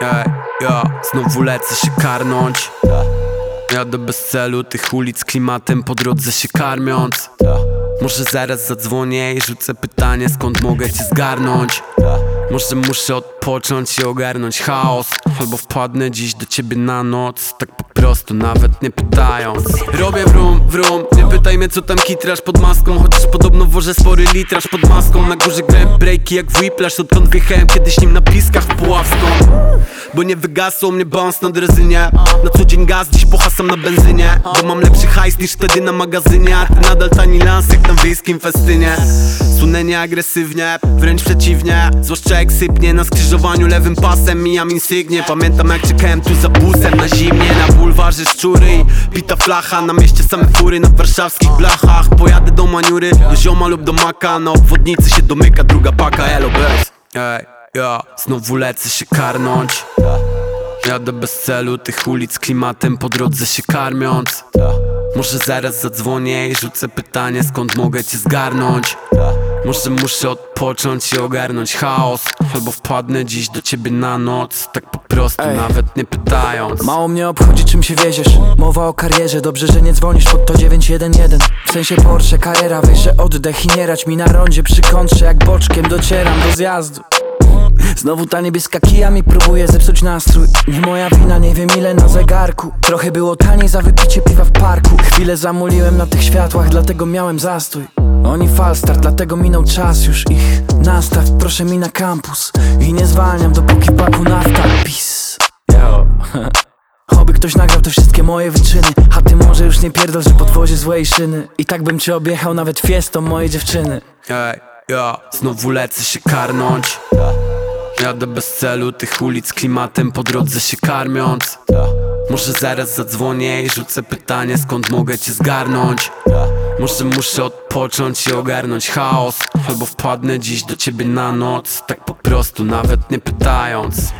Ej, ja znowu lecę się karnąć. Jadę bez celu tych ulic klimatem po drodze się karmiąc. Może zaraz zadzwonię i rzucę pytanie skąd mogę cię zgarnąć Może muszę odpocząć i ogarnąć chaos Albo wpadnę dziś do ciebie na noc. Tak po prostu nawet nie pytając. Robię wrum, wrum, nie pytaj mnie co tam kitrasz pod maską. Chociaż podobno wożę spory litraż pod maską. Na górze grałem breaki jak Whiplash Odkąd wjechałem kiedyś nim na piskach Puławską Bo nie wygasło mnie bąs na drezynie. Na co dzień gaz, dziś pohasam na benzynie. Bo mam lepszy hajs niż wtedy na magazynie. A ty nadal tani lans jak na wiejskim festynie. Sunę nie agresywnie, wręcz przeciwnie. Zwłaszcza jak sypnie na skrzyżowaniu lewym pasem Mijam insygnie, pamiętam jak czekałem tu za busem Na zimnie, na bulwarze szczury i Pita flacha, na mieście same fury Na warszawskich blachach. Pojadę do maniury, do zioma lub do maka. Na obwodnicy się domyka druga paka, elo bez Ej, ja znowu lecę się karnąć Jadę bez celu tych ulic klimatem po drodze się karmiąc. Może zaraz zadzwonię i rzucę pytanie skąd mogę cię zgarnąć? Może muszę odpocząć i ogarnąć chaos Albo wpadnę dziś do ciebie na noc Tak po prostu Ej. nawet nie pytając. Mało mnie obchodzi czym się wieziesz. Mowa o karierze, dobrze, że nie dzwonisz pod to 911 W sensie Porsche, kariera, weź, że oddech i nie rać mi na rondzie przy kontrze. Jak boczkiem docieram do zjazdu Znowu ta niebieska kija mi próbuje zepsuć nastrój. Nie moja wina, nie wiem ile na zegarku. Trochę było taniej za wypicie piwa w parku. Chwilę zamuliłem na tych światłach, dlatego miałem zastój. Oni falstart, dlatego minął czas już ich Nastaw, proszę mi na kampus I nie zwalniam, dopóki baku nafta. Peace. Yo. Oby ktoś nagrał te wszystkie moje wyczyny A ty może już nie pierdol, że podwozie złej szyny. I tak bym cię objechał nawet fiestą mojej dziewczyny. Ej, ja znowu lecę się karnąć Jadę bez celu tych ulic klimatem po drodze się karmiąc. Może zaraz zadzwonię i rzucę pytanie skąd mogę cię zgarnąć? Może muszę odpocząć i ogarnąć chaos Albo wpadnę dziś do ciebie na noc Tak po prostu nawet nie pytając